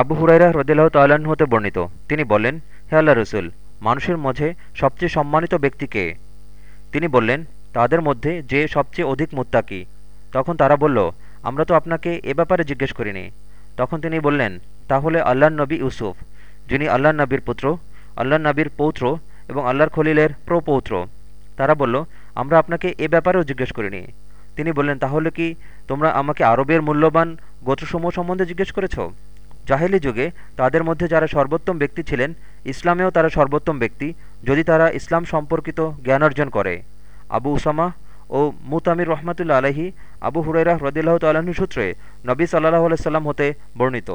আবু হুরাইরা রদিল্লাহ তাল্লাহ্ন হতে বর্ণিত। তিনি বললেন, হে আল্লাহ রসুল, মানুষের মধ্যে সবচেয়ে সম্মানিত ব্যক্তি কে? তিনি বললেন, তাদের মধ্যে যে সবচেয়ে অধিক মুত্তাকি। তখন তারা বলল, আমরা তো আপনাকে এ ব্যাপারে জিজ্ঞেস করিনি। তখন তিনি বললেন, তাহলে আল্লাহ নবী ইউসুফ, যিনি আল্লাহ নবীর পুত্র আল্লাহ নবীর পৌত্র এবং আল্লাহর খলিলের প্রপৌত্র। তারা বলল, আমরা আপনাকে এ ব্যাপারেও জিজ্ঞেস করিনি। তিনি বললেন, তাহলে কি তোমরা আমাকে আরবের মূল্যবান গোত্রসমূহ সম্বন্ধে জিজ্ঞেস করেছ? জাহেলি যুগে তাদের মধ্যে যারা সর্বোত্তম ব্যক্তি ছিলেন, ইসলামেও তারা সর্বোত্তম ব্যক্তি যদি তারা ইসলাম সম্পর্কিত জ্ঞান অর্জন করে। আবু উসামা ও মুতামির রহমাতুল্লা আলহি আবু হুরাইরা হ্রদিল্লাহ তাল্লাহ্ন সূত্রে নবী সাল্লাহ আলাইসাল্লাম হতে বর্ণিত।